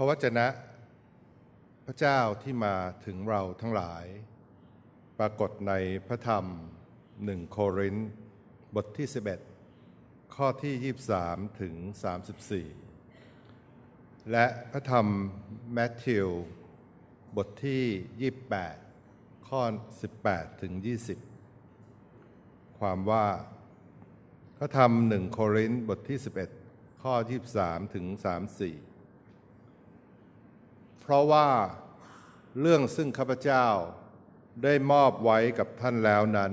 ระวจนะ พระเจ้าที่มาถึงเราทั้งหลาย ปรากฏในพระธรรมหนึ่งโครินธ์บทที่ 11 ข้อที่ 23 ถึง 34 และพระธรรมแมทธิวบทที่ 28 ข้อ 18 ถึง 20 ความว่า พระธรรมหนึ่งโครินธ์บทที่ 11 ข้อ 23 ถึง 34 พราะว่าเรื่องซึ่งข้าพเจ้าได้มอบไว้กับท่านแล้วนั้น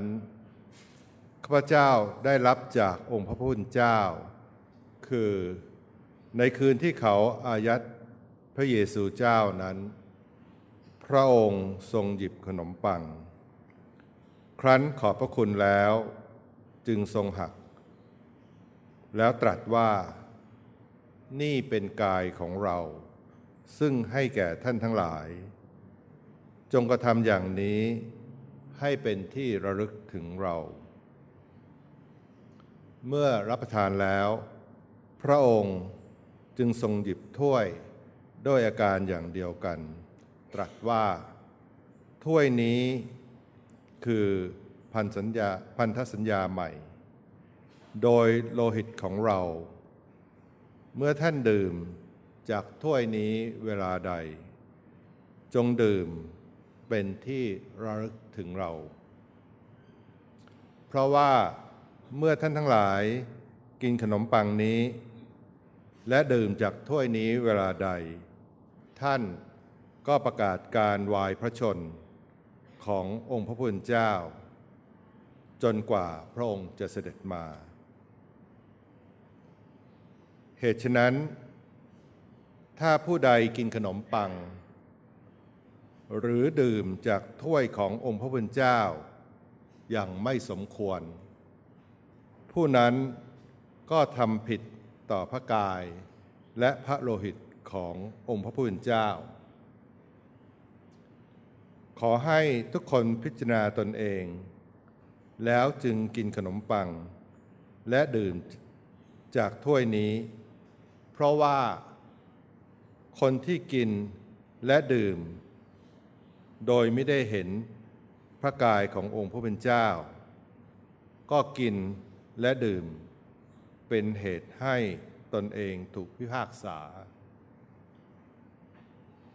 ข้าพเจ้าได้รับจากองค์พระผู้เป็นเจ้า คือในคืนที่เขาอายัดพระเยซูเจ้านั้น พระองค์ทรงหยิบขนมปัง ครั้นขอบพระคุณแล้วจึงทรงหัก แล้วตรัสว่านี่เป็นกายของเรา ซึ่งให้แก่ท่านทั้งหลาย จงกระทำอย่างนี้ให้เป็นที่ระลึกถึงเรา เมื่อรับประทานแล้ว พระองค์จึงทรงหยิบถ้วยด้วยอาการอย่างเดียวกัน ตรัสว่า ถ้วยนี้คือพันสัญญาพันธสัญญาใหม่ โดยโลหิตของเรา เมื่อท่านดื่ม จากถ้วยนี้เวลาใด จงดื่มเป็นที่ระลึกถึงเรา เพราะว่าเมื่อท่านทั้งหลายกินขนมปังนี้ และดื่มจากถ้วยนี้เวลาใด ท่านก็ประกาศการวายพระชนขององค์พระผู้เป็นเจ้า จนกว่าพระองค์จะเสด็จมา เหตุฉะนั้น ถ้าผู้ใดกินขนมปัง หรือดื่มจากถ้วยขององค์พระผู้เป็นเจ้า อย่างไม่สมควร ผู้นั้นก็ทำผิดต่อพระกาย และพระโลหิตขององค์พระผู้เป็นเจ้า ขอให้ทุกคนพิจารณาตนเอง แล้วจึงกินขนมปัง และดื่มจากถ้วยนี้ เพราะว่า คนที่กินและดื่ม โดยไม่ได้เห็นพระกายขององค์พระเป็นเจ้า ก็กินและดื่ม เป็นเหตุให้ตนเองถูกพิพากษา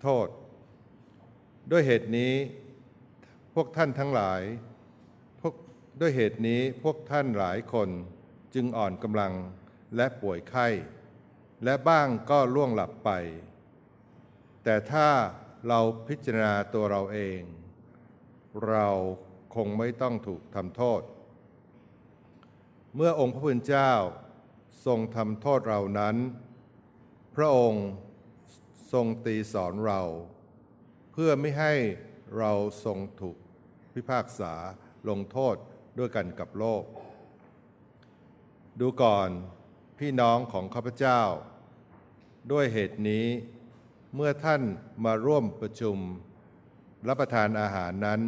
โทษ ด้วยเหตุนี้พวกท่านทั้งหลายพวกด้วยเหตุนี้พวกท่านหลายคนจึงอ่อนกำลังและป่วยไข้ และบ้างก็ล่วงหลับไป แต่ถ้าเราพิจารณาตัวเราเอง เราคงไม่ต้องถูกทำโทษ เมื่อองค์พระผู้เป็นเจ้าทรงทำโทษเรานั้น พระองค์ทรงตีสอนเรา เพื่อไม่ให้เราทรงถูกพิพากษาลงโทษด้วยกันกับโลก ดูก่อนพี่น้องของข้าพเจ้า ด้วยเหตุนี้ เมื่อท่านมาร่วมประชุม รับประทานอาหารนั้น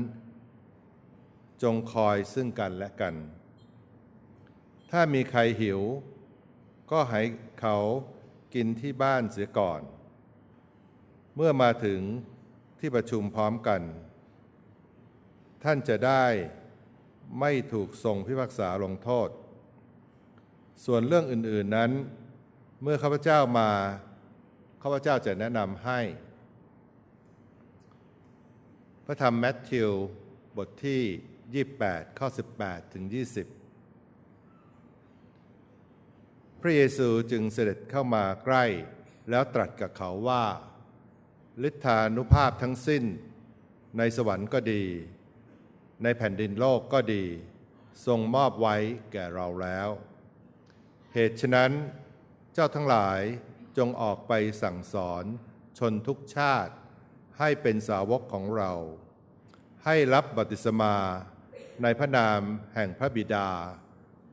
จงคอยซึ่งกันและกัน ถ้ามีใครหิว ก็ให้เขากินที่บ้านเสียก่อน เมื่อมาถึงที่ประชุมพร้อมกัน ท่านจะได้ไม่ถูกส่งพิพากษาลงโทษ ส่วนเรื่องอื่น ๆนั้น เมื่อข้าพเจ้ามา ข้าพเจ้าจะแนะนำให้ พระธรรมแมทธิวบทที่ 28 ข้อ 18 ถึง 20 พระเยซูจึงเสด็จเข้ามาใกล้ แล้วตรัสกับเขาว่าฤทธานุภาพทั้งสิ้น ในสวรรค์ก็ดี ในแผ่นดินโลกก็ดี ทรงมอบไว้แก่เราแล้ว เหตุฉะนั้นเจ้าทั้งหลาย จงออกไปสั่งสอนชนทุกชาติ ให้เป็นสาวกของเรา ให้รับบัติสมาในพระนามแห่งพระบิดา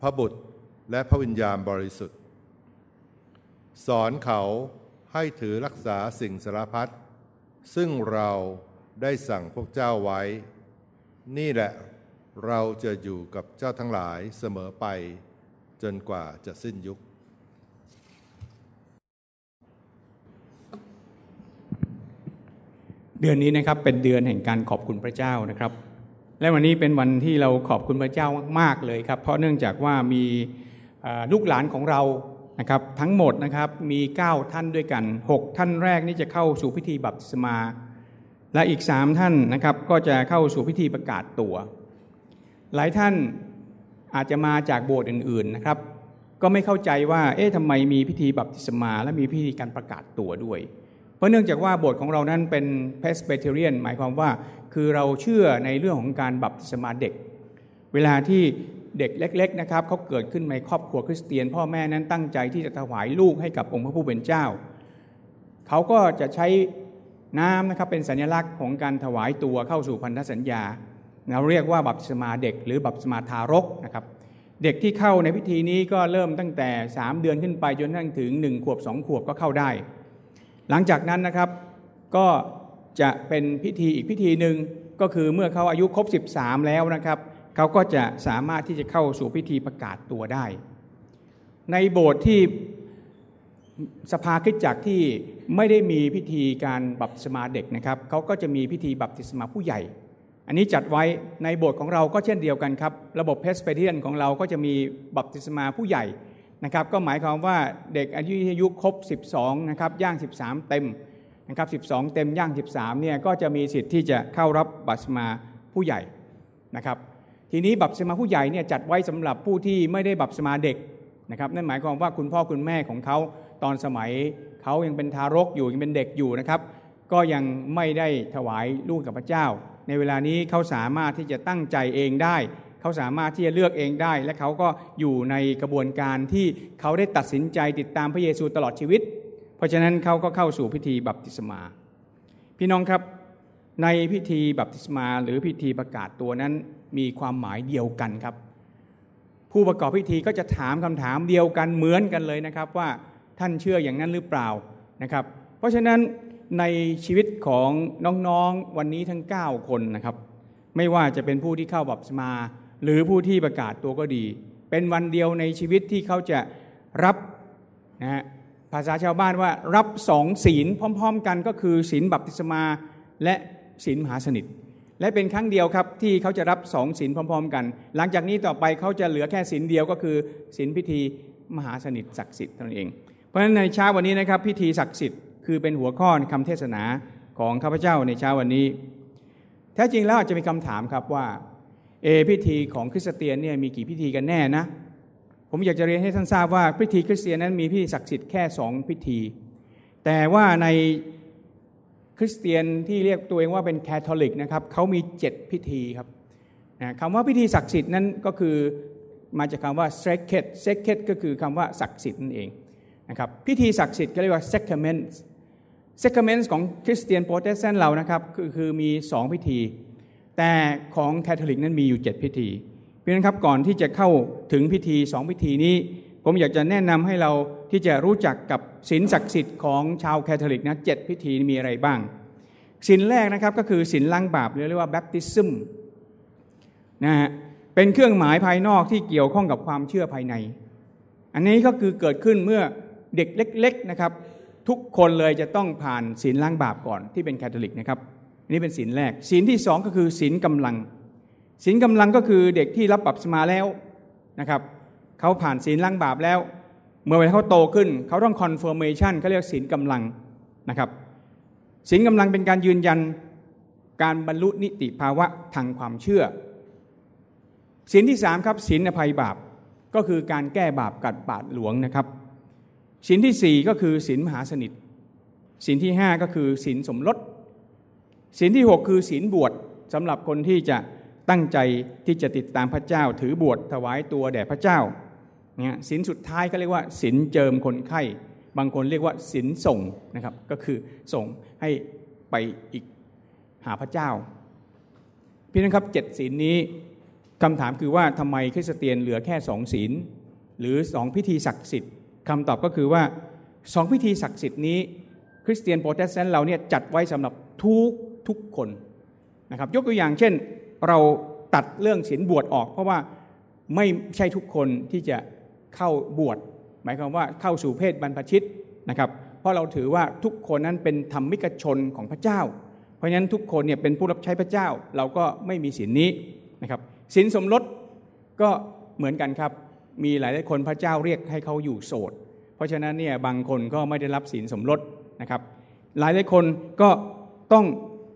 พระบุตรและพระวิญญาณบริสุทธิ์ สอนเขาให้ถือรักษาสิ่งสารพัดซึ่งเราได้สั่งพวกเจ้าไว้ นี่แหละเราจะอยู่กับเจ้าทั้งหลายเสมอไป จนกว่าจะสิ้นยุค เดือนนี้นะครับเป็นเดือนแห่งการขอบคุณพระเจ้านะครับ และวันนี้เป็นวันที่เราขอบคุณพระเจ้ามาก ๆเลยครับ เพราะเนื่องจากว่ามีลูกหลานของเรานะครับทั้งหมดนะครับมี 9 ท่านด้วยกัน 6 ท่านแรกนี่จะเข้าสู่พิธีบัพติศมา และอีก 3 ท่านนะครับก็จะเข้าสู่พิธีประกาศตัว หลายท่านอาจจะมาจากโบสถ์อื่นๆนะครับ ก็ไม่เข้าใจว่าเอ๊ะทำไมมีพิธีบัพติศมา และมีพิธีการประกาศตัวด้วย เพราะเนื่องจากว่าโบสถ์ของเรานั้นเป็นเพสเบเทเรียนหมายความว่าคือเราเชื่อในเรื่องของการบัพติศมาเด็ก เวลาที่เด็กเล็กๆนะครับเขาเกิดขึ้นในครอบครัวคริสเตียน พ่อแม่นั้นตั้งใจที่จะถวายลูกให้กับองค์พระผู้เป็นเจ้า เขาก็จะใช้น้ำนะครับเป็นสัญลักษณ์ของการถวายตัวเข้าสู่พันธสัญญาเราเรียกว่าบัพติศมาเด็ก หรือบัพติศมาทารกนะครับเด็กที่เข้าในพิธีนี้ก็เริ่มตั้งแต่ 3 เดือนขึ้นไปจนทั้งถึง1ขวบ2ขวบก็เข้าได้ หลังจากนั้นนะครับก็จะเป็นพิธีอีกพิธีหนึ่งก็คือเมื่อเขาอายุครบ 13 แล้วนะครับเขาก็จะสามารถที่จะเข้าสู่พิธีประกาศตัวได้ ในโบสถ์ที่สภาคริสตจักรที่ไม่ได้มีพิธีการบัพติศมาเด็กนะครับเขาก็จะมีพิธีบัพติศมาผู้ใหญ่ อันนี้จัดไว้ในโบสถ์ของเราก็เช่นเดียวกันครับ ระบบเพรสไบทีเรียนของเราก็จะมีบัพติศมาผู้ใหญ่ นะครับก็หมายความว่าเด็กอายุอายุครบ 12นะครับย่าง 13 เต็มนะครับ12 เต็มย่าง 13เนี่ยก็จะมีสิทธิ์ที่จะเข้ารับบัพติศมาผู้ใหญ่นะครับทีนี้บัพสมาผู้ใหญ่เนี่ยจัดไว้สำหรับผู้ที่ไม่ได้บัพสมาเด็กนะครับนั่นหมายความว่าคุณพ่อคุณแม่ของเขาตอนสมัยเขายังเป็นทารกอยู่ยังเป็นเด็กอยู่นะครับก็ยังไม่ได้ถวายลูกกับพระเจ้า ในเวลานี้เขาสามารถที่จะตั้งใจเองได้ เขาสามารถที่จะเลือกเองได้ และเขาก็อยู่ในกระบวนการที่เขาได้ตัดสินใจติดตามพระเยซูตลอดชีวิต เพราะฉะนั้นเขาก็เข้าสู่พิธีบัพติศมา พี่น้องครับในพิธีบัพติศมาหรือพิธีประกาศตัวนั้นมีความหมายเดียวกันครับ ผู้ประกอบพิธีก็จะถามคำถามเดียวกันเหมือนกันเลยนะครับว่าท่านเชื่ออย่างนั้นหรือเปล่านะครับ เพราะฉะนั้นในชีวิตของน้องๆวันนี้ทั้ง 9 คนนะครับ ไม่ว่าจะเป็นผู้ที่เข้าบัพติศมา หรือผู้ที่ประกาศตัวก็ดี เป็นวันเดียวในชีวิตที่เขาจะรับนะฮะภาษาชาวบ้านว่ารับสองศีลพร้อม ๆ กันก็คือศีลบัพติศมาและศีลมหาสนิท และเป็นครั้งเดียวครับที่เขาจะรับสองศีลพร้อม ๆ กัน หลังจากนี้ต่อไปเขาจะเหลือแค่ศีลเดียวก็คือศีลพิธีมหาสนิทศักดิ์สิทธิ์นั่นเอง เพราะฉะนั้นในเช้าวันนี้นะครับพิธีศักดิ์สิทธิ์คือเป็นหัวข้อคำเทศนาของข้าพเจ้าในเช้าวันนี้ แท้จริงแล้วอาจจะมีคำถามครับว่า เอพิธีของคริสเตียนเนี่ยมีกี่พิธีกันแน่นะ ผมอยากจะเรียนให้ท่านทราบว่าพิธีคริสเตียนนั้นมีพิธีศักดิ์สิทธิ์แค่สองพิธี แต่ว่าในคริสเตียนที่เรียกตัวเองว่าเป็นแคทอลิกนะครับเขามีเจ็ดพิธีครับนะคำว่าพิธีศักดิ์สิทธิ์นั้นก็คือมาจากคำว่า sacred sacred ก็คือคำว่าศักดิ์สิทธิ์นั่นเองนะครับพิธีศักดิ์สิทธิ์ก็เรียกว่า sacraments sacraments ของคริสเตียนโปรเตสแตนต์เรานะครับคือคือมีสองพิธี แต่ของแคทอลิกนั้นมีอยู่เจ็ดพิธี เพราะนั้นครับก่อนที่จะเข้าถึงพิธีสองพิธีนี้ ผมอยากจะแนะนำให้เราที่จะรู้จักกับศีลศักดิ์สิทธิ์ของชาวแคทอลิกนะเจ็ดพิธีมีอะไรบ้างศีลแรกนะครับก็คือศีลล้างบาปเรียกว่า baptism นะฮะเป็นเครื่องหมายภายนอกที่เกี่ยวข้องกับความเชื่อภายใน อันนี้ก็คือเกิดขึ้นเมื่อเด็กเล็ก ๆนะครับ ทุกคนเลยจะต้องผ่านศีลล้างบาปก่อนที่เป็นแคทอลิกนะครับ นี่เป็นศีลแรกศีลที่สองก็คือศีลกำลังศีลกำลังก็คือเด็กที่รับบัพติศมาแล้วนะครับเขาผ่านศีลล้างบาปแล้ว เมื่อเวลาเขาโตขึ้นเขาต้อง confirmation เขาเรียกศีลกำลังนะครับศีลกำลังเป็นการยืนยันการบรรลุนิติภาวะทางความเชื่อศีลที่สามครับศีลอภัยบาปก็คือการแก้บาปกับบาทหลวงนะครับศีลที่สี่ก็คือศีลมหาสนิทศีลที่ห้าก็คือศีลสมรส ศีลที่หกคือศีลบวชสำหรับคนที่จะตั้งใจที่จะติดตามพระเจ้าถือบวชถวายตัวแด่พระเจ้าเนี่ยสินสุดท้ายก็เรียกว่าสินเจิมคนไข้บางคนเรียกว่าสินส่งนะครับ ก็คือส่งให้ไปอีกหาพระเจ้า พี่นะครับเจ็ดศีลนี้คำถามคือว่าทำไมคริสเตียนเหลือแค่สองศีลหรือสองพิธีศักดิ์สิทธิ์คำตอบก็คือว่าสองพิธีศักดิ์สิทธิ์นี้ คริสเตียนโปรเตสแตนต์เราเนี่ยจัดไว้สำหรับทุก ทุกคนนะครับยกตัวอย่างเช่นเราตัดเรื่องศีลบวชออก เพราะว่าไม่ใช่ทุกคนที่จะเข้าบวชหมายความว่าเข้าสู่เพศบรรพชิตนะครับเพราะเราถือว่าทุกคนนั้นเป็นธรรมิกชนของพระเจ้า เพราะฉะนั้นทุกคนเนี่ยเป็นผู้รับใช้พระเจ้า เราก็ไม่มีสินนี้นะครับสินสมรสก็เหมือนกันครับมีหลายหลายคนพระเจ้าเรียกให้เขาอยู่โสด เพราะฉะนั้นเนี่ยบางคนก็ไม่ได้รับสินสมรสนะครับ หลายหลายคนก็ต้อง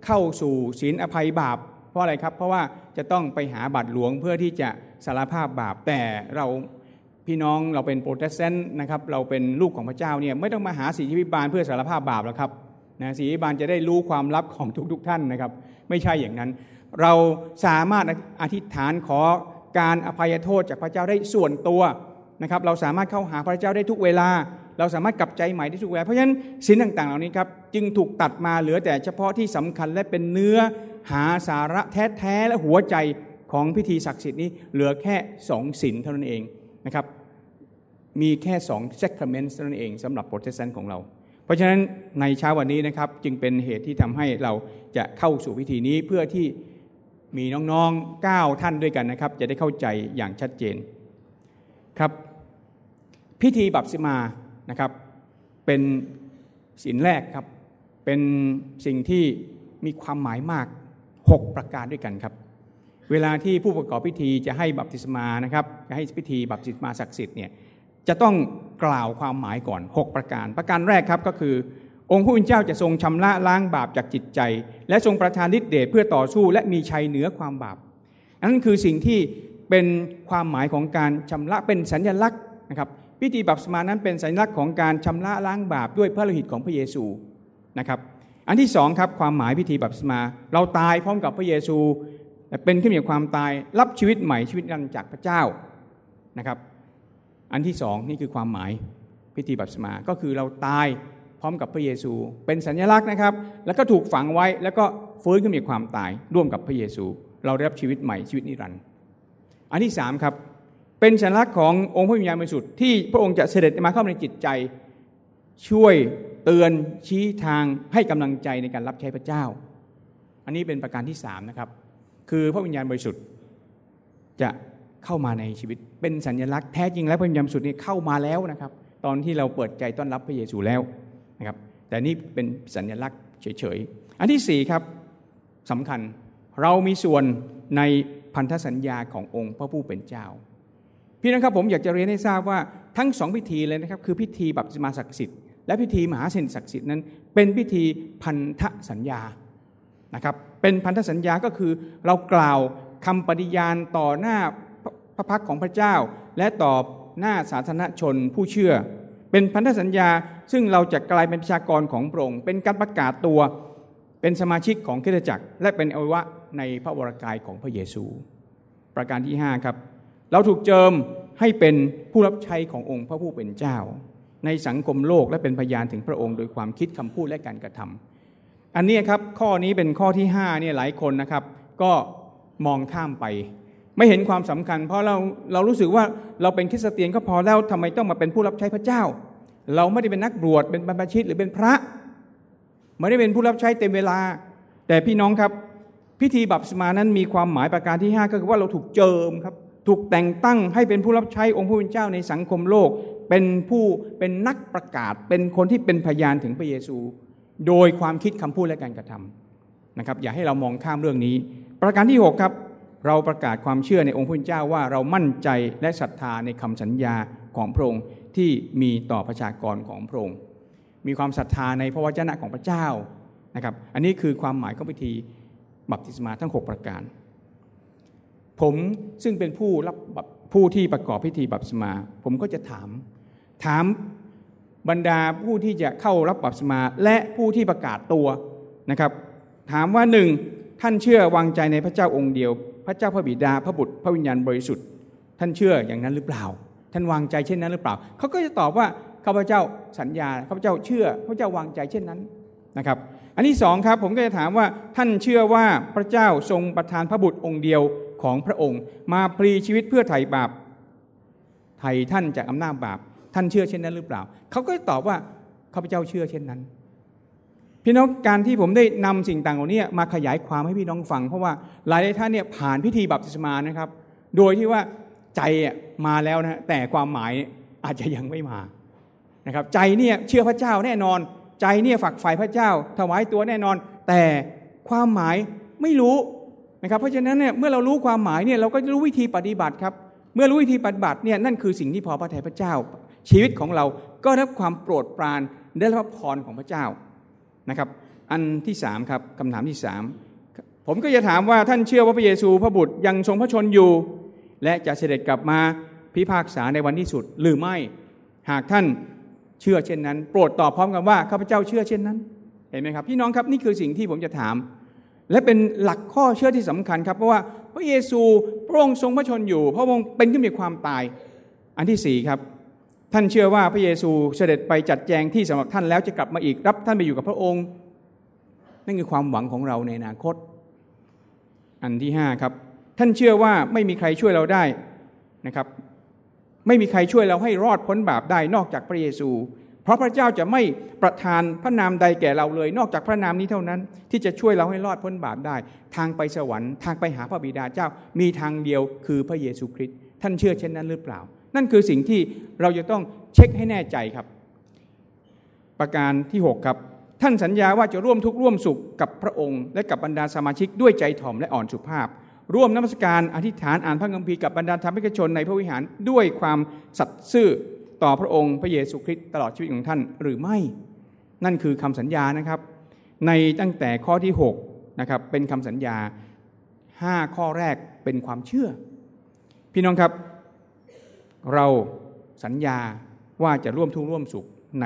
เข้าสู่ศีลอภัยบาป เพราะอะไรครับ เพราะว่าจะต้องไปหาบาตรหลวงเพื่อที่จะสารภาพบาป แต่เราพี่น้องเราเป็นโปรเตสแตนต์นะครับเราเป็นลูกของพระเจ้าเนี่ยไม่ต้องมาหาศีลพิบาลเพื่อสารภาพบาปแล้วครับนะศีลพิบาลจะได้รู้ความลับของทุกๆทท่านนะครับ ไม่ใช่อย่างนั้น เราสามารถอธิษฐานขอการอภัยโทษจากพระเจ้าได้ส่วนตัวนะครับ เราสามารถเข้าหาพระเจ้าได้ทุกเวลา เราสามารถกลับใจใหม่ได้ทุกเวลาเพราะฉะนั้นสิ่งต่างๆ เหล่านี้ครับจึงถูกตัดมาเหลือแต่เฉพาะที่สำคัญและเป็นเนื้อหาสาระแท้ๆและหัวใจของพิธีศักดิ์สิทธิ์นี้เหลือแค่สองสินเท่านั้นเองนะครับมีแค่สอง sacrament เท่านั้นเองสำหรับโปรเตสแตนต์ของเรา เพราะฉะนั้นในเช้าวันนี้นะครับจึงเป็นเหตุที่ทำให้เราจะเข้าสู่พิธีนี้เพื่อที่มีน้องๆ9ท่านด้วยกันนะครับ จะได้เข้าใจอย่างชัดเจนครับ พิธีบัพติศมา นะครับ เป็นสินแรกครับ เป็นสิ่งที่มีความหมายมาก 6 ประการด้วยกันครับ เวลาที่ผู้ประกอบพิธีจะให้บัพติศมานะครับจะให้พิธีบัพติศมาศักดิ์สิทธิ์เนี่ยจะต้องกล่าวความหมายก่อน 6 ประการ ประการแรกครับก็คือ องค์ผู้เป็นเจ้าจะทรงชำระล้างบาปจากจิตใจ และทรงประทานฤทธิเดชเพื่อต่อสู้และมีชัยเหนือความบาปนั่นคือสิ่งที่เป็นความหมายของการชำระเป็นสัญลักษณ์นะครับ พิธีบัพติศมานั้นเป็นสัญลักษณ์ของการชำระล้างบาปด้วยพระโลหิตของพระเยซูนะครับอันที่สองครับความหมายพิธีบัพติศมา เราตายพร้อมกับพระเยซูเป็นขึ้นจากความตายรับชีวิตใหม่ชีวิตนันจากพระเจ้านะครับ อันที่สองนี่คือความหมายพิธีบัพติศมาก็คือเราตายพร้อมกับพระเยซู เป็นสัญลักษณ์นะครับ แล้วก็ถูกฝังไว้แล้วก็ฟื้นขึ้นจากความตายร่วมกับพระเยซู เราได้รับชีวิตใหม่ชีวิตนิรันดร์อันที่สามครับ เป็นสัญลักษณ์ขององค์พระวิญญาณบริสุทธิ์ที่พระองค์จะเสด็จมาเข้าในจิตใจ ช่วยเตือนชี้ทางให้กำลังใจในการรับใช้พระเจ้า อันนี้เป็นประการที่สามนะครับ คือพระวิญญาณบริสุทธิ์จะเข้ามาในชีวิต เป็นสัญลักษณ์แท้จริงแล้วพระวิญญาณบริสุทธิ์นี่เข้ามาแล้วนะครับ ตอนที่เราเปิดใจต้อนรับพระเยซูแล้วนะครับแต่นี่เป็นสัญลักษณ์เฉยๆ อันที่สี่ครับสำคัญเรามีส่วนในพันธสัญญาขององค์พระผู้เป็นเจ้า พี่น้องครับผมอยากจะเรียนให้ทราบว่าทั้งสองพิธีเลยนะครับคือพิธีบัพติศมาศักดิ์สิทธิ์และพิธีมหาเสนศักดิ์สิทธิ์นั้น เป็นพิธีพันธสัญญานะครับเป็นพันธสัญญาก็คือเรากล่าวคำปฏิญาณต่อหน้าพระพักของพระเจ้า และต่อหน้าสาธารณชนผู้เชื่อ เป็นพันธสัญญาซึ่งเราจะกลายเป็นประชากรของพระองค์เป็นการประกาศตัวเป็นสมาชิกของคริสตจักร และเป็นอวัยวะในพระวรากายของพระเยซู ประการที่5ครับ เราถูกเจิมให้เป็นผู้รับใช้ขององค์พระผู้เป็นเจ้า ในสังคมโลกและเป็นพยานถึงพระองค์โดยความคิดคำพูดและการกระทำอันนี้ครับข้อนี้เป็นข้อที่5เนี่ยหลายคนนะครับ ก็มองข้ามไป ไม่เห็นความสำคัญ เพราะเราเรารู้สึกว่าเราเป็นคริสเตียนก็พอแล้วทำไมต้องมาเป็นผู้รับใช้พระเจ้า เราไม่ได้เป็นนักบวชเป็นบรรพชิตหรือเป็นพระไม่ได้เป็นผู้รับใช้เต็มเวลา แต่พี่น้องครับพิธีบัพติศมานั้นมีความหมายประการที่ 5 ก็คือว่าเราถูกเจิมครับ ถูกแต่งตั้งให้เป็นผู้รับใช้องค์พระผู้เป็นเจ้าในสังคมโลก เป็นผู้เป็นนักประกาศ เป็นคนที่เป็นพยานถึงพระเยซู โดยความคิดคำพูดและการกระทำนะครับ อย่าให้เรามองข้ามเรื่องนี้ ประการที่ 6 ครับ เราประกาศความเชื่อในองค์พระผู้เป็นเจ้าว่าเรามั่นใจและศรัทธาในคำสัญญาของพระองค์ที่มีต่อประชากรของพระองค์มีความศรัทธาในพระวจนะของพระเจ้านะครับ อันนี้คือความหมายของพิธีบัพติศมาทั้ง 6 ประการ ผมซึ่งเป็นผู้รับผู้ที่ประกอบพิธีบัพติศมา ผมก็จะถาม ถามบรรดาผู้ที่จะเข้ารับบัพติศมา และผู้ที่ประกาศตัวนะครับ ถามว่าหนึ่งท่านเชื่อวางใจในพระเจ้าองค์เดียว พระเจ้าพระบิดาพระบุตรพระวิญญาณบริสุทธิ์ ท่านเชื่ออย่างนั้นหรือเปล่า ท่านวางใจเช่นนั้นหรือเปล่าเขาก็จะตอบว่าข้าพเจ้าสัญญาข้าพเจ้าเชื่อพระเจ้าวางใจเช่นนั้นนะครับ อันที่สองครับผมก็จะถามว่าท่านเชื่อว่าพระเจ้าทรงประทานพระบุตรองค์เดียว ของพระองค์ มาพลีชีวิตเพื่อไถ่บาปไถ่ท่านจากอำนาจบาป ท่านเชื่อเช่นนั้นหรือเปล่า เขาก็ตอบว่าข้าพเจ้าเชื่อเช่นนั้น พี่น้องการที่ผมได้นำสิ่งต่างเหล่านี้มาขยายความให้พี่น้องฟัง เพราะว่าหลายท่านเนี่ยผ่านพิธีบัพติศมานะครับ โดยที่ว่าใจมาแล้วนะแต่ความหมายอาจจะยังไม่มานะครับใจเนี่ยเชื่อพระเจ้าแน่นอน ใจเนี่ยฝักใฝ่พระเจ้า ถวายตัวแน่นอน แต่ความหมายไม่รู้ นะครับเพราะฉะนั้นเนี่ยเมื่อเรารู้ความหมายเนี่ยเราก็รู้วิธีปฏิบัติครับเมื่อรู้วิธีปฏิบัติเนี่ยนั่นคือสิ่งที่พอพระทัยพระเจ้า ชีวิตของเราก็รับความโปรดปรานได้รับพรของพระเจ้านะครับ อันที่สามครับคำถามที่สามผมก็จะถามว่าท่านเชื่อว่าพระเยซูพระบุตรยังทรงพระชนอยู่ และจะเสด็จกลับมาพิพากษาในวันที่สุดหรือไม่หากท่านเชื่อเช่นนั้น โปรดตอบพร้อมกันว่าข้าพเจ้าเชื่อเช่นนั้น เห็นไหมครับพี่น้องครับนี่คือสิ่งที่ผมจะถาม และเป็นหลักข้อเชื่อที่สำคัญครับเพราะว่าพระเยซูพระองค์ทรงพระชนอยู่ พระองค์เป็นขึ้นมีความตาย อันที่สี่ครับ ท่านเชื่อว่าพระเยซูเสด็จไปจัดแจงที่สำหรับท่านแล้วจะกลับมาอีกรับท่านไปอยู่กับพระองค์ นั่นคือความหวังของเราในอนาคต อันที่ห้าครับ ท่านเชื่อว่าไม่มีใครช่วยเราได้นะครับ ไม่มีใครช่วยเราให้รอดพ้นบาปได้นอกจากพระเยซู เพราะพระเจ้าจะไม่ประทานพระนามใดแก่เราเลย นอกจากพระนามนี้เท่านั้น ที่จะช่วยเราให้รอดพ้นบาปได้ ทางไปสวรรค์ทางไปหาพระบิดาเจ้ามีทางเดียวคือพระเยซูคริสต์ท่านเชื่อเช่นนั้นหรือเปล่า นั่นคือสิ่งที่เราจะต้องเช็คให้แน่ใจครับ ประการที่ 6 ครับ ท่านสัญญาว่าจะร่วมทุกข์ร่วมสุขกับพระองค์ และกับบรรดาสมาชิกด้วยใจถ่อมและอ่อนสุภาพ ร่วมนมัสการอธิษฐานอ่านพระคัมภีร์กับบรรดาธรรมิกชนในพระวิหารด้วยความสัตย์ซื่อ ต่อพระองค์พระเยซูคริสต์ตลอดชีวิตของท่านหรือไม่ นั่นคือคำสัญญานะครับ ในตั้งแต่ข้อที่6นะครับเป็นคำสัญญา 5 ข้อแรกเป็นความเชื่อ พี่น้องครับ เราสัญญาว่าจะร่วมทุกข์ร่วมสุขใน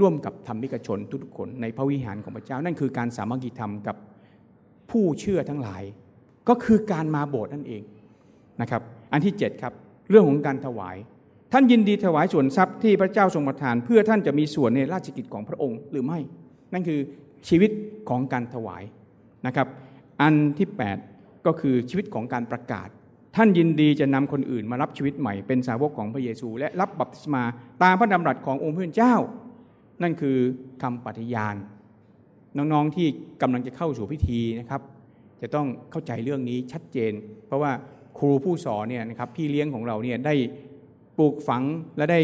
ร่วมกับธรรมิกชนทุกๆคนในพระวิหารของพระเจ้า นั่นคือการสามัคคีธรรมกับผู้เชื่อทั้งหลาย ก็คือการมาโบสถ์นั่นเองนะครับ อันที่ 7 ครับ เรื่องของการถวาย ท่านยินดีถวายส่วนทรัพย์ที่พระเจ้าทรงประทาน เพื่อท่านจะมีส่วนในราชกิจของพระองค์หรือไม่ นั่นคือชีวิตของการถวายนะครับ อันที่ 8 ก็คือชีวิตของการประกาศ ท่านยินดีจะนำคนอื่นมารับชีวิตใหม่เป็นสาวกของพระเยซู และรับบัพติศมาตามพระดำรัสขององค์พระเป็นเจ้า นั่นคือคำปฏิญาณ น้องๆที่กำลังจะเข้าสู่พิธีนะครับ จะต้องเข้าใจเรื่องนี้ชัดเจน เพราะว่าครูผู้สอนเนี่ยนะครับพี่เลี้ยงของเราเนี่ยได้ ปลูกฝังและได้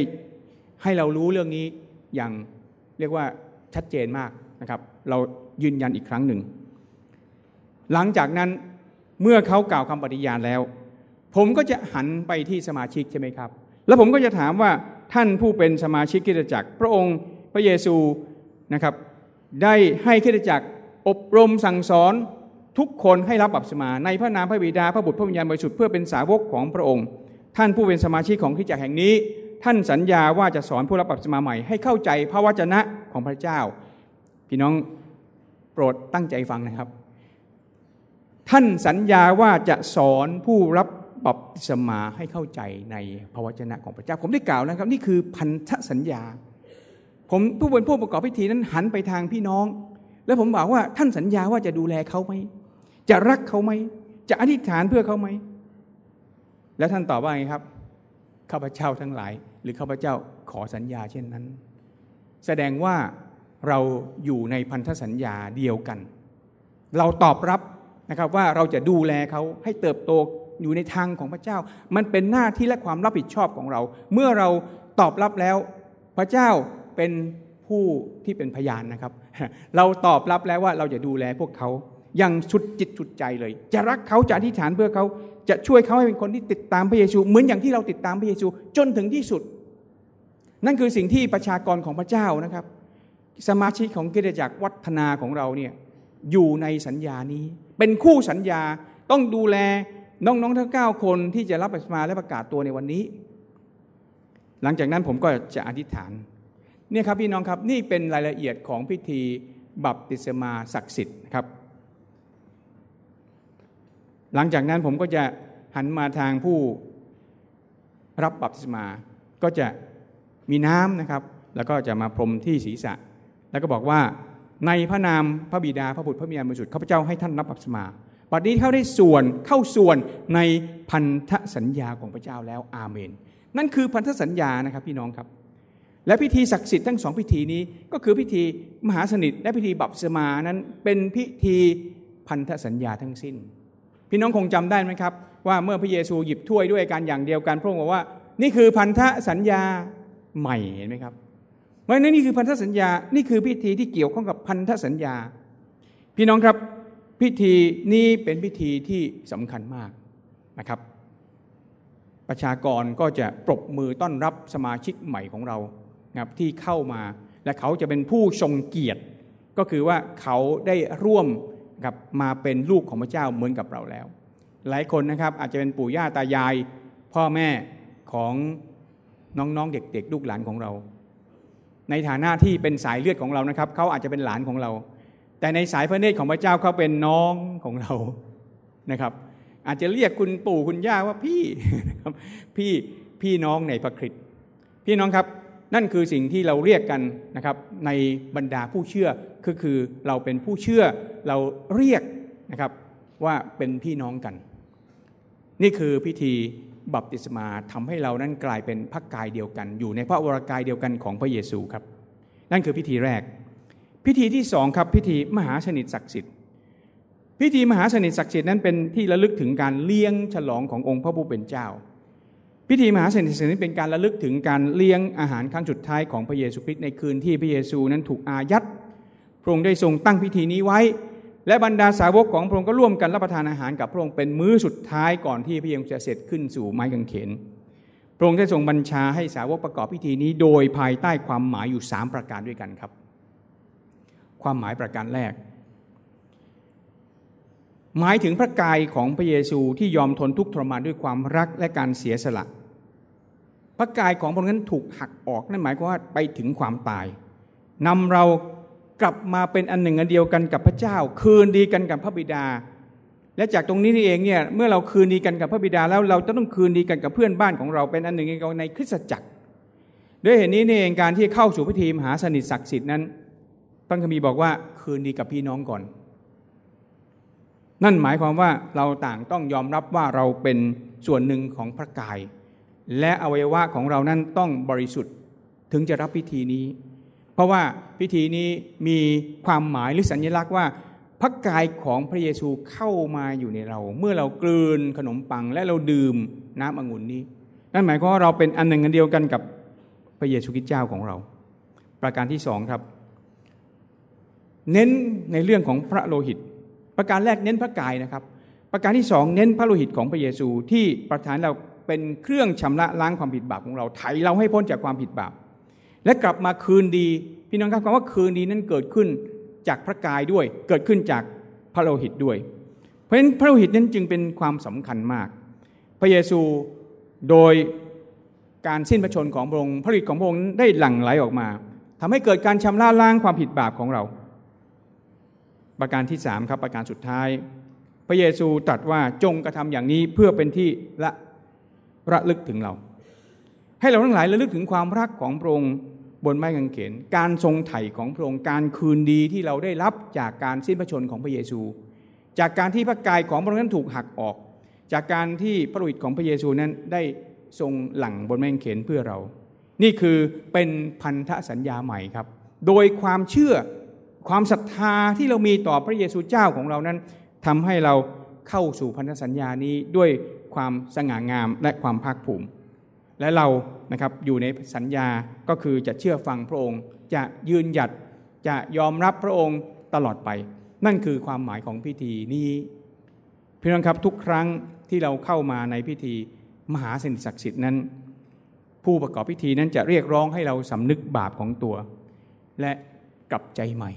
ให้เรารู้เรื่องนี้อย่างเรียกว่าชัดเจนมากนะครับ เรายืนยันอีกครั้งหนึ่ง หลังจากนั้นเมื่อเขากล่าวคำปฏิญาณแล้ว ผมก็จะหันไปที่สมาชิกใช่ไหมครับ แล้วผมก็จะถามว่าท่านผู้เป็นสมาชิกคริสตจักร พระองค์พระเยซูนะครับ ได้ให้คริสตจักรอบรมสั่งสอนทุกคนให้รับบัพติศมาในพระนามพระบิดาพระบุตรพระวิญญาณบริสุทธิ์เพื่อเป็นสาวกของพระองค์ ท่านผู้เป็นสมาชิกของคริสตจักรแห่งนี้ ท่านสัญญาว่าจะสอนผู้รับบัพติศมาใหม่ให้เข้าใจพระวจนะของพระเจ้า พี่น้องโปรดตั้งใจฟังนะครับ ท่านสัญญาว่าจะสอนผู้รับบัพติศมาให้เข้าใจในพระวจนะของพระเจ้า ผมได้กล่าวนะครับ นี่คือพันธสัญญา ผมผู้เป็นผู้ประกอบพิธีนั้นหันไปทางพี่น้อง แล้วผมบอกว่าท่านสัญญาว่าจะดูแลเขาไหมจะรักเขาไหมจะอธิษฐานเพื่อเขาไหม แล้วท่านตอบว่าไงครับข้าพเจ้าทั้งหลาย หรือข้าพเจ้าขอสัญญาเช่นนั้น แสดงว่าเราอยู่ในพันธสัญญาเดียวกัน เราตอบรับนะครับว่าเราจะดูแลเขาให้เติบโตอยู่ในทางของพระเจ้า มันเป็นหน้าที่และความรับผิดชอบของเรา เมื่อเราตอบรับแล้ว พระเจ้าเป็นผู้ที่เป็นพยานนะครับ เราตอบรับแล้วว่าเราจะดูแลพวกเขาอย่างสุดจิตสุดใจเลย จะรักเขาจะอธิษฐานเพื่อเขา จะช่วยเขาให้เป็นคนที่ติดตามพระเยซู เหมือนอย่างที่เราติดตามพระเยซูจนถึงที่สุด นั่นคือสิ่งที่ประชากรของพระเจ้านะครับ สมาชิกของกิจจักรวัฒนาของเราเนี่ยอยู่ในสัญญานี้ เป็นคู่สัญญาต้องดูแลน้องๆทั้ง9คนที่จะรับบัพติศมาและประกาศตัวในวันนี้ หลังจากนั้นผมก็จะอธิษฐานเนี่ยครับพี่น้องครับนี่เป็นรายละเอียดของพิธีบัพติศมาศักดิ์สิทธิ์ครับ หลังจากนั้นผมก็จะหันมาทางผู้รับบัพติศมาก็จะมีน้ำนะครับ แล้วก็จะมาพรมที่ศีรษะ แล้วก็บอกว่าในพระนามพระบิดาพระบุตรพระมียาบริสุทธิ์ข้าพเจ้าให้ท่านรับบัพติศมาบัดนี้เขาได้ส่วนเข้าส่วนในพันธสัญญาของพระเจ้าแล้วอาเมน นั่นคือพันธสัญญานะครับพี่น้องครับ และพิธีศักดิ์สิทธิ์ทั้งสองพิธีนี้ก็คือพิธีมหาสนิทและพิธีบัพติศมานั้นเป็นพิธีพันธสัญญาทั้งสิ้น พี่น้องคงจำได้ไหมครับ ว่าเมื่อพระเยซูหยิบถ้วยด้วยการอย่างเดียวกันพระองค์บอกว่า นี่คือพันธสัญญาใหม่เห็นไหมครับเพราะนั้นนี่คือพันธสัญญานี่คือพิธีที่เกี่ยวข้องกับพันธสัญญา พี่น้องครับพิธีนี้เป็นพิธีที่สำคัญมากนะครับ ประชากรก็จะปรบมือต้อนรับสมาชิกใหม่ของเรานะครับที่เข้ามาและเขาจะเป็นผู้ทรงเกียรติ ก็คือว่าเขาได้ร่วม กับมาเป็นลูกของพระเจ้าเหมือนกับเราแล้ว หลายคนนะครับอาจจะเป็นปู่ย่าตายาย พ่อแม่ของน้องๆเด็กๆ ลูกหลานของเรา ในฐานะที่เป็นสายเลือดของเรานะครับเขาอาจจะเป็นหลานของเรา แต่ในสายพระเนตรของพระเจ้าเขาเป็นน้องของเรานะครับ อาจจะเรียกคุณปู่คุณย่าว่าพี่พี่พี่น้องในพระคริสต์พี่น้องครับนั่นคือสิ่งที่เราเรียกกันนะครับในบรรดาผู้เชื่อ ก็คือเราเป็นผู้เชื่อเราเรียกนะครับว่าเป็นพี่น้องกัน นี่คือพิธีบัพติศมาทำให้เรานั้นกลายเป็นพระกายเดียวกัน อยู่ในพระวรากายเดียวกันของพระเยซูครับ นั่นคือพิธีแรก พิธีที่สองครับพิธีมหาสนิทศักดิ์สิทธิ์ พิธีมหาสนิทศักดิ์สิทธิ์นั้นเป็นที่ระลึกถึงการเลี้ยงฉลองขององค์พระผู้เป็นเจ้า พิธีมหาสนิทศักดิ์สิทธิ์นี้เป็นการระลึกถึงการเลี้ยงอาหารครั้งสุดท้ายของพระเยซูคริสต์ในคืนที่พระเยซูนั้นถูกอายัด ระองค์ได้ทรงตั้งพิธีนี้ไว้ และบรรดาสาวกของพระองค์ก็ร่วมกันรับประทานอาหารกับพระองค์เป็นมื้อสุดท้ายก่อนที่พระองค์จะเสร็จขึ้นสู่ไม้กางเขนพระองค์ได้ทรงบัญชาให้สาวกประกอบพิธีนี้ โดยภายใต้ความหมายอยู่สามประการด้วยกันครับ ความหมายประการแรก หมายถึงพระกายของพระเยซูที่ยอมทนทุกข์ทรมานด้วยความรักและการเสียสละ พระกายของพระองค์นั้นถูกหักออกนั่นหมายความว่าไปถึงความตายนำเรา กลับมาเป็นอันหนึ่งอันเดียวกันกับพระเจ้า คืนดีกันกับพระบิดา และจากตรงนี้นี่เองเนี่ยเมื่อเราคืนดีกันกับพระบิดาแล้วเราจะต้องคืนดีกันกับเพื่อนบ้านของเราเป็นอันหนึ่งอันเดียวในคริสตจักร ด้วยเหตุนี้นี่เองการที่เข้าสู่พิธีมหาสนิทศักดิ์สิทธิ์นั้นพระคัมภีร์บอกว่าคืนดีกับพี่น้องก่อน นั่นหมายความว่าเราต่างต้องยอมรับว่าเราเป็นส่วนหนึ่งของพระกาย และอวัยวะของเรานั้นต้องบริสุทธิ์ถึงจะรับพิธีนี้ เพราะว่าพิธีนี้มีความหมายหรือสัญลักษณ์ว่าพระกายของพระเยซูเข้ามาอยู่ในเรา เมื่อเรากลืนขนมปังและเราดื่มน้ำองุ่นนี้ นั่นหมายความว่าเราเป็นอันหนึ่งอันเดียวกันกับพระเยซูคริสต์เจ้าของเรา ประการที่สองครับ เน้นในเรื่องของพระโลหิต ประการแรกเน้นพระกายนะครับ ประการที่สองเน้นพระโลหิตของพระเยซูที่ประทานเราเป็นเครื่องชำระล้างความผิดบาปของเราไถ่เราให้พ้นจากความผิดบาป และกลับมาคืนดี พี่น้องครับคำว่าคืนดีนั้นเกิดขึ้นจากพระกายด้วย เกิดขึ้นจากพระโลหิตด้วย เพราะฉะนั้นพระโลหิตนั้นจึงเป็นความสำคัญมาก พระเยซูโดยการสิ้นพระชนของพระองค์พระฤทธิ์ของพระองค์ได้หลั่งไหลออกมาทำให้เกิดการชำระล้างความผิดบาปของเรา ประการที่สามครับประการสุดท้าย พระเยซูตรัสว่าจงกระทำอย่างนี้เพื่อเป็นที่ละระลึกถึงเรา ให้เราทั้งหลายระลึกถึงความรักของพระองค์ บนไม้กางเขนการทรงไถ่ของพระองค์การคืนดีที่เราได้รับจากการสิ้นพระชนของพระเยซู จากการที่พระกายของพระองค์นั้นถูกหักออก จากการที่พระฤทธิ์ของพระเยซูนั้นได้ทรงหลั่งบนไม้กางเขนเพื่อเรา นี่คือเป็นพันธสัญญาใหม่ครับ โดยความเชื่อความศรัทธาที่เรามีต่อพระเยซูเจ้าของเรานั้นทำให้เราเข้าสู่พันธสัญญานี้ด้วยความสง่างามและความภาคภูมิ และเรานะครับอยู่ในสัญญาก็คือจะเชื่อฟังพระองค์ จะยืนหยัดจะยอมรับพระองค์ตลอดไป นั่นคือความหมายของพิธีนี้พี่น้องครับทุกครั้งที่เราเข้ามาในพิธีมหาสนิทศักดิ์สิทธิ์นั้น ผู้ประกอบพิธีนั้นจะเรียกร้องให้เราสำนึกบาปของตัว และกลับใจใหม่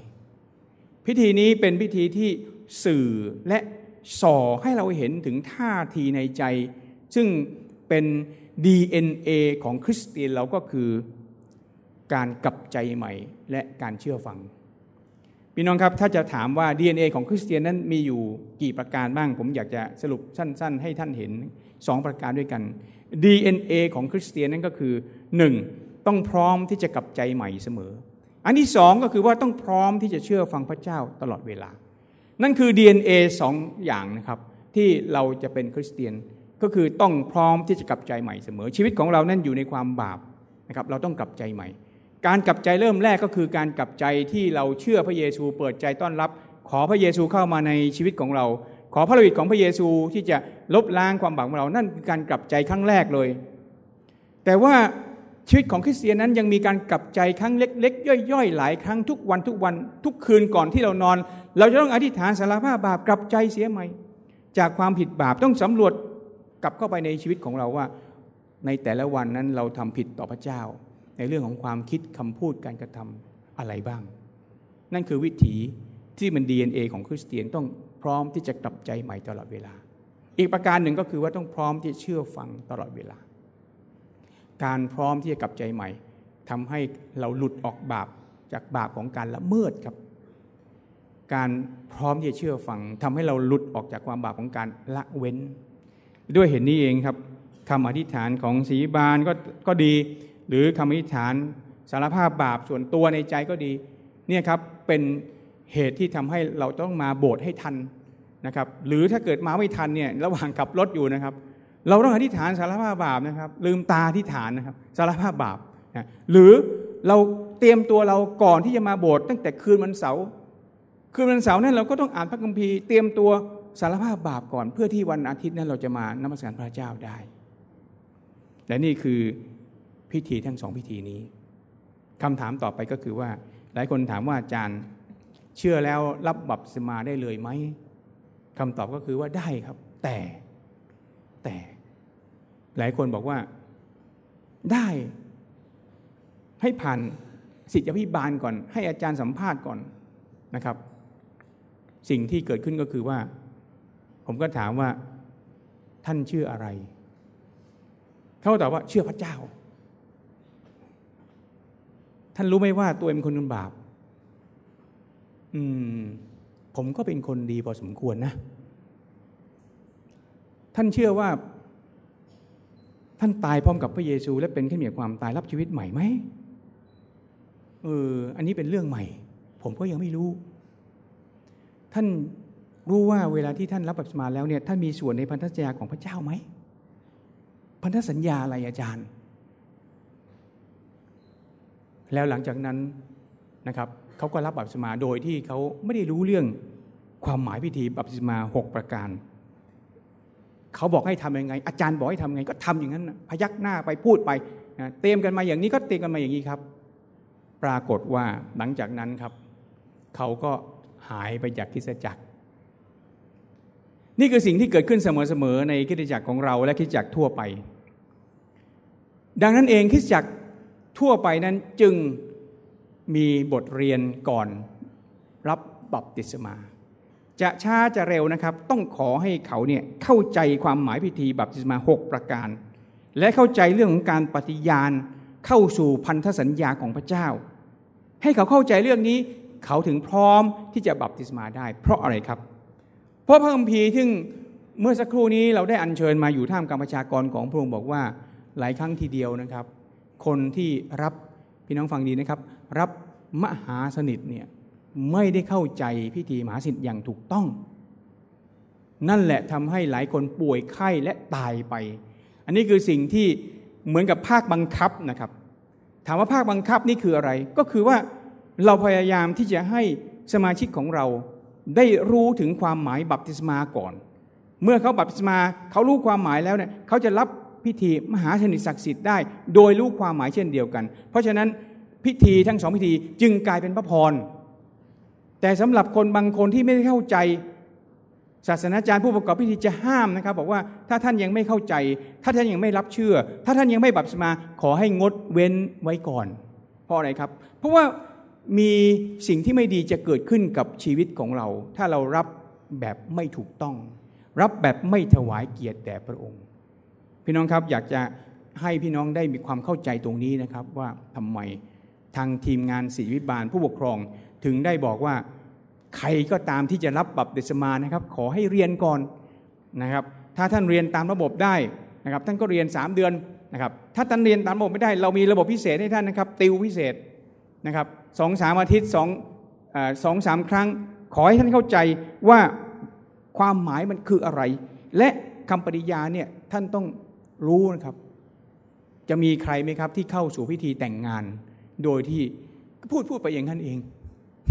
พิธีนี้เป็นพิธีที่สื่อและส่อให้เราเห็นถึงท่าทีในใจ ซึ่งเป็น DNA ของคริสเตียนเราก็คือการกลับใจใหม่และการเชื่อฟังพี่น้องครับถ้าจะถามว่า DNA ของคริสเตียนนั้นมีอยู่กี่ประการบ้าง ผมอยากจะสรุปสั้น ๆ ให้ท่านเห็นสองประการด้วยกัน DNA ของคริสเตียนนั้นก็คือหนึ่งต้องพร้อมที่จะกลับใจใหม่เสมอ อันที่สองก็คือว่าต้องพร้อมที่จะเชื่อฟังพระเจ้าตลอดเวลา นั่นคือ DNA สองอย่างนะครับที่เราจะเป็นคริสเตียน ก็คือต้องพร้อมที่จะกลับใจใหม่เสมอ ชีวิตของเรานั้นอยู่ในความบาปนะครับเราต้องกลับใจใหม่ การกลับใจเริ่มแรกก็คือการกลับใจที่เราเชื่อพระเยซูเปิดใจต้อนรับ ขอพระเยซูเข้ามาในชีวิตของเรา ขอพระฤทธิ์ของพระเยซูที่จะลบล้างความบาปของเรานั่นคือการกลับใจครั้งแรกเลย แต่ว่าชีวิตของคริสเตียนนั้นยังมีการกลับใจครั้งเล็กๆย่อยๆ หลายครั้งทุกวันทุกวันทุกคืนก่อนที่เรานอน เราจะต้องอธิษฐานสารภาพบาปกลับใจเสียใหม่ จากความผิดบาปต้องสำรวจ กลับเข้าไปในชีวิตของเราว่า ในแต่ละวันนั้นเราทำผิดต่อพระเจ้า ในเรื่องของความคิดคำพูดการกระทำอะไรบ้าง นั่นคือวิถีที่มัน DNA ของคริสเตียนต้องพร้อมที่จะกลับใจใหม่ตลอดเวลา อีกประการหนึ่งก็คือว่าต้องพร้อมที่เชื่อฟังตลอดเวลา การพร้อมที่จะกลับใจใหม่ทำให้เราหลุดออกบาปจากบาปของการละเมิดครับ การพร้อมที่จะเชื่อฟังทำให้เราหลุดออกจากความบาปของการละเว้น ด้วยเห็นนี้เองครับคำอธิษฐานของศีบาลก็ก็ดี หรือคำอธิษฐานสารภาพบาปส่วนตัวในใจก็ดีเนี่ยครับเป็นเหตุที่ทำให้เราต้องมาโบสถ์ให้ทันนะครับ หรือถ้าเกิดมาไม่ทันเนี่ยระหว่างขับรถอยู่นะครับ เราต้องอธิษฐานสารภาพบาปนะครับ ลืมตาอธิษฐานนะครับสารภาพบาปนะหรือเราเตรียมตัวเราก่อนที่จะมาโบสถ์ตั้งแต่คืนวันเสาร์คืนวันเสาร์นั้นเราก็ต้องอ่านพระคัมภีร์เตรียมตัว สารภาพบาปก่อนเพื่อที่วันอาทิตย์นั้นเราจะมานมัสการพระเจ้าได้ และนี่คือพิธีทั้งสองพิธีนี้คำถามต่อไปก็คือว่า หลายคนถามว่าอาจารย์เชื่อแล้วรับบัพติศมาได้เลยไหมคำตอบก็คือว่าได้ครับ แต่แต่หลายคนบอกว่าได้ให้ผ่านสิทธิพิบาลก่อน ให้อาจารย์สัมภาษณ์ก่อนนะครับ สิ่งที่เกิดขึ้นก็คือว่า ผมก็ถามว่าท่านเชื่ออะไร เขาตอบว่าเชื่อพระเจ้า ท่านรู้ไหมว่าตัวเองเป็นคนบาป อืม ผมก็เป็นคนดีพอสมควรนะ ท่านเชื่อว่า ท่านตายพร้อมกับพระเยซู และเป็นขึ้นมีความตายรับชีวิตใหม่ไหมเออ อันนี้เป็นเรื่องใหม่ ผมก็ยังไม่รู้ ท่าน รู้ว่าเวลาที่ท่านรับบัพติศมาแล้วเนี่ยท่านมีส่วนในพันธสัญญาของพระเจ้าไหมพันธสัญญาอะไรอาจารย์ แล้วหลังจากนั้นนะครับเขาก็รับบัพติศมาโดยที่เขาไม่ได้รู้เรื่องความหมายพิธีบัพติศมาหกประการเขาบอกให้ทำยังไง อาจารย์บอกให้ทำยังไงก็ทำอย่างนั้นพยักหน้าไปพูดไปเตรียมกันมาอย่างนี้ก็เตรียมกันมาอย่างนี้ครับ ปรากฏว่าหลังจากนั้นครับ เขาก็หายไปจากคริสตจักร นี่คือสิ่งที่เกิดขึ้นเสมอๆในคริสตจักรของเราและคริสตจักรทั่วไป ดังนั้นเองคริสตจักรทั่วไปนั้นจึงมีบทเรียนก่อนรับบัพติศมา จะช้าจะเร็วนะครับ ต้องขอให้เขาเนี่ยเข้าใจความหมายพิธีบัพติศมาหกประการ และเข้าใจเรื่องของการปฏิญาณเข้าสู่พันธสัญญาของพระเจ้า ให้เขาเข้าใจเรื่องนี้เขาถึงพร้อมที่จะบัพติศมาได้ เพราะอะไรครับ เพราะพระคัมภีร์ที่เมื่อสักครู่นี้เราได้อัญเชิญมาอยู่ท่ามกลางประชากรของพระองค์บอกว่าหลายครั้งทีเดียวนะครับ คนที่รับพี่น้องฟังดีนะครับ รับมหาสนิทเนี่ยไม่ได้เข้าใจพิธีมหาสนิทอย่างถูกต้อง นั่นแหละทำให้หลายคนป่วยไข้และตายไป อันนี้คือสิ่งที่เหมือนกับภาคบังคับนะครับ ถามว่าภาคบังคับนี่คืออะไร ก็คือว่าเราพยายามที่จะให้สมาชิกของเรา ได้รู้ถึงความหมายบัพติศมาก่อน เมื่อเขาบัพติศมาเขารู้ความหมายแล้วเนี่ยเขาจะรับพิธีมหาชนิดศักดิ์สิทธิ์ได้ โดยรู้ความหมายเช่นเดียวกัน เพราะฉะนั้นพิธีทั้งสองพิธีจึงกลายเป็นพระพร แต่สำหรับคนบางคนที่ไม่ได้เข้าใจ ศาสนาจารย์ผู้ประกอบพิธีจะห้ามนะครับ บอกว่าถ้าท่านยังไม่เข้าใจ ถ้าท่านยังไม่รับเชื่อ ถ้าท่านยังไม่บัพติศมาขอให้งดเว้นไว้ก่อน เพราะอะไรครับ เพราะว่า มีสิ่งที่ไม่ดีจะเกิดขึ้นกับชีวิตของเรา ถ้าเรารับแบบไม่ถูกต้อง รับแบบไม่ถวายเกียรติแด่พระองค์ พี่น้องครับอยากจะให้พี่น้องได้มีความเข้าใจตรงนี้นะครับว่าทำไมทางทีมงานศิวิบาลผู้ปกครองถึงได้บอกว่าใครก็ตามที่จะรับบัพติศมานะครับ ขอให้เรียนก่อนนะครับ ถ้าท่านเรียนตามระบบได้นะครับ ท่านก็เรียน 3 เดือนนะครับ ถ้าท่านเรียนตามระบบไม่ได้ เรามีระบบพิเศษให้ท่านนะครับ ติวพิเศษ นะครับสองสามอาทิตย์สองสองสามครั้ง ขอให้ท่านเข้าใจว่าความหมายมันคืออะไร และคำปฏิญาเนี่ยท่านต้องรู้นะครับ จะมีใครไหมครับที่เข้าสู่พิธีแต่งงาน โดยที่พูดพูดไปเอย่านเอง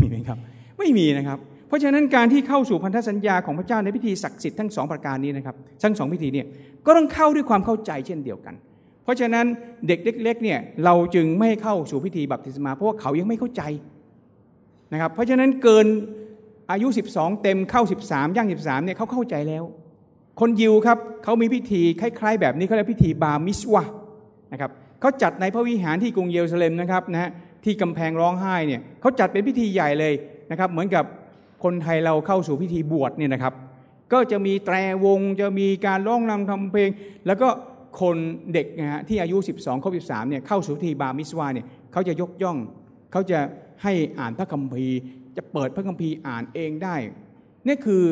มีไหมครับ ไม่มีนะครับ เพราะฉะนั้นการที่เข้าสู่พันธสัญญาของพระเจ้าในพิธีศักดิ์สิทธิ์ทั้งสองประการนี้นะครับทั้งสองพิธีเนี่ยก็ต้องเข้าด้วยความเข้าใจเช่นเดียวกัน เพราะฉะนั้นเด็กเล็กๆเนี่ยเราจึงไม่เข้าสู่พิธีบัพติศมา เพราะว่าเขายังไม่เข้าใจนะครับเพราะฉะนั้นเกินอายุ 12 เต็มเข้า 13 ย่าง 13เนี่ยเขาเข้าใจแล้ว คนยิวครับเขามีพิธีคล้าย ๆ แบบนี้เขาเรียกพิธีบามิสวานะครับเขาจัดในพระวิหารที่กรุงเยรูซาเล็มนะครับนะฮะที่กำแพงร้องไห้เนี่ยเขาจัดเป็นพิธีใหญ่เลยนะครับเหมือนกับคนไทยเราเข้าสู่พิธีบวชเนี่ยนะครับ ก็จะมีแตรวงจะมีการร้องนำทำเพลง แล้วก็ คนเด็กนะฮะที่อายุ 12ครบ13เนี่ยเข้าสู่พิธีบามิสวาเนี่ยเขาจะยกย่อง เขาจะให้อ่านพระคัมภีร์ จะเปิดพระคัมภีร์อ่านเองได้นี่คือ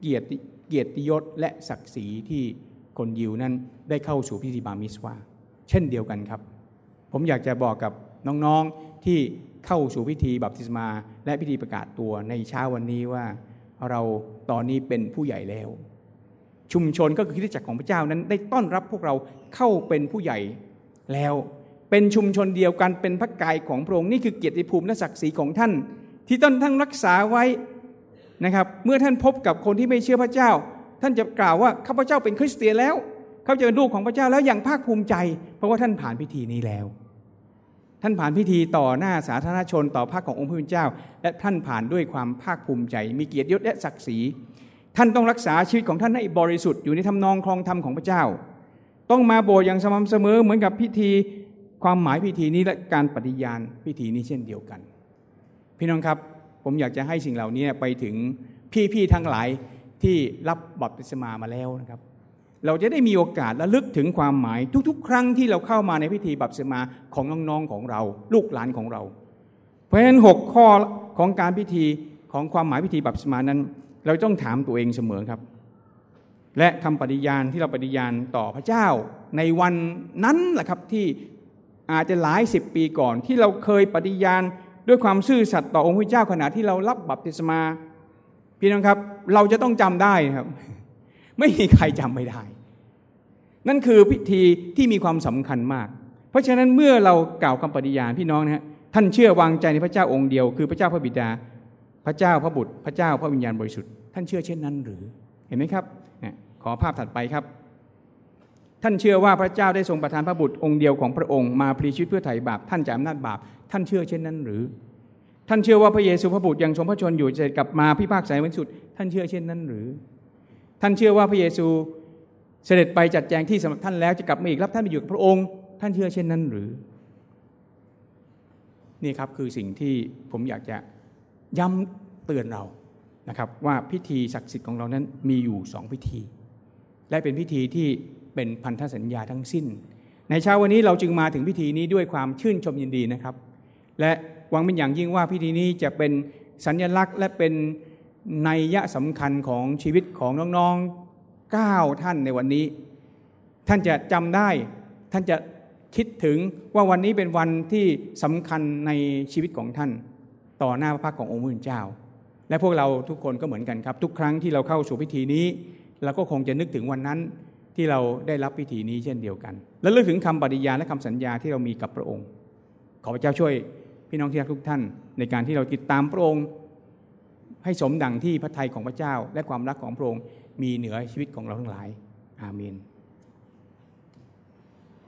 เกียรติเกียรติยศและศักดิ์ศรีที่คนยิวนั้นได้เข้าสู่พิธีบามิสวา เช่นเดียวกันครับ ผมอยากจะบอกกับน้องๆที่เข้าสู่พิธีบัพติศมา และพิธีประกาศตัวในเช้าวันนี้ว่าเราตอนนี้เป็นผู้ใหญ่แล้ว ชุมชนก็คือคริสตจักรของพระเจ้านั้นได้ต้อนรับพวกเราเข้าเป็นผู้ใหญ่แล้วเป็นชุมชนเดียวกันเป็นพระกายของพระองค์นี่คือเกียรติภูมิและศักดิ์ศรีของท่าน ที่ต้นท่านรักษาไว้นะครับ เมื่อท่านพบกับคนที่ไม่เชื่อพระเจ้า ท่านจะกล่าวว่าข้าพเจ้าเป็นคริสเตียนแล้วเขาจะเป็นลูกของพระเจ้าแล้วอย่างภาคภูมิใจ เพราะว่าท่านผ่านพิธีนี้แล้ว ท่านผ่านพิธีต่อหน้าสาธารณชนต่อพระขององค์พระผู้เป็นเจ้า และท่านผ่านด้วยความภาคภูมิใจ มีเกียรติยศและศักดิ์ศรี ท่านต้องรักษาชีวิตของท่านให้บริสุทธิ์อยู่ในทำนองคลองธรรมของพระเจ้า ต้องมาโบสถ์อย่างสม่ำเสมอเหมือนกับพิธีความหมายพิธีนี้และการปฏิญาณพิธีนี้เช่นเดียวกัน พี่น้องครับผมอยากจะให้สิ่งเหล่านี้ไปถึงพี่ๆทั้งหลายที่รับบัพติศมามาแล้วนะครับ เราจะได้มีโอกาสและลึกถึงความหมายทุกๆ ครั้งที่เราเข้ามาในพิธีบัพติศมาของน้องๆของเรา ลูกหลานของเรา เพราะฉะนั้นหกข้อของการพิธีของความหมายพิธีบัพติศมานั้น เราต้องถามตัวเองเสมอครับ และคำปฏิญาณที่เราปฏิญาณต่อพระเจ้า ในวันนั้นแหละครับที่อาจจะหลายสิบปีก่อน ที่เราเคยปฏิญาณด้วยความซื่อสัตย์ต่อองค์พระเจ้าขณะที่เรารับบัพติศมา พี่น้องครับ เราจะต้องจำได้ครับ ไม่มีใครจำไม่ได้ นั่นคือพิธีที่มีความสำคัญมาก เพราะฉะนั้นเมื่อเรากล่าวคำปฏิญาณพี่น้องนะฮะท่านเชื่อวางใจในพระเจ้าองค์เดียว คือพระเจ้าพระบิดา พระเจ้าพระบุตร พระเจ้าพระวิญญาณบริสุทธิ์ท่านเชื่อเช่นนั้นหรือเห็นไหมครับขอภาพถัดไปครับ ท่านเชื่อว่าพระเจ้าได้ทรงประทานพระบุตรองค์เดียวของพระองค์มาพลีชีวิตเพื่อไถ่บาปท่านจะอำนาจบาป ท่านเชื่อเช่นนั้นหรือ ท่านเชื่อว่าพระเยซูพระบุตรยังทรงพระชนอยู่จะกลับมาพิพากษาวันสุด ท่านเชื่อเช่นนั้นหรือ ท่านเชื่อว่าพระเยซูเสด็จไปจัดแจงที่สำหรับท่านแล้วจะกลับมาอีกรับท่านไปอยู่กับพระองค์ ท่านเชื่อเช่นนั้นหรือ นี่ครับคือสิ่งที่ผมอยากจะ ย้ำเตือนเรานะครับว่าพิธีศักดิ์สิทธิ์ของเรานั้นมีอยู่สองพิธี และเป็นพิธีที่เป็นพันธสัญญาทั้งสิ้น ในเช้าวันนี้เราจึงมาถึงพิธีนี้ด้วยความชื่นชมยินดีนะครับ และหวังเป็นอย่างยิ่งว่าพิธีนี้จะเป็นสัญญลักษณ์ และเป็นนัยยะสำคัญของชีวิตของน้องๆก้าท่านในวันนี้ ท่านจะจำได้ท่านจะคิดถึงว่าวันนี้เป็นวันที่สำคัญในชีวิตของท่าน ต่อหน้าพระพักขององค์พระเจ้า และพวกเราทุกคนก็เหมือนกันครับ ทุกครั้งที่เราเข้าสู่พิธีนี้เราก็คงจะนึกถึงวันนั้นที่เราได้รับพิธีนี้เช่นเดียวกัน และลึกถึงคำปฏิญาณและคำสัญญาที่เรามีกับพระองค์ ขอพระเจ้าช่วยพี่น้องที่รักทุกท่าน ในการที่เราติดตามพระองค์ ให้สมดังที่พระทัยของพระเจ้า และความรักของพระองค์มีเหนือชีวิตของเราทั้งหลาย อาเมน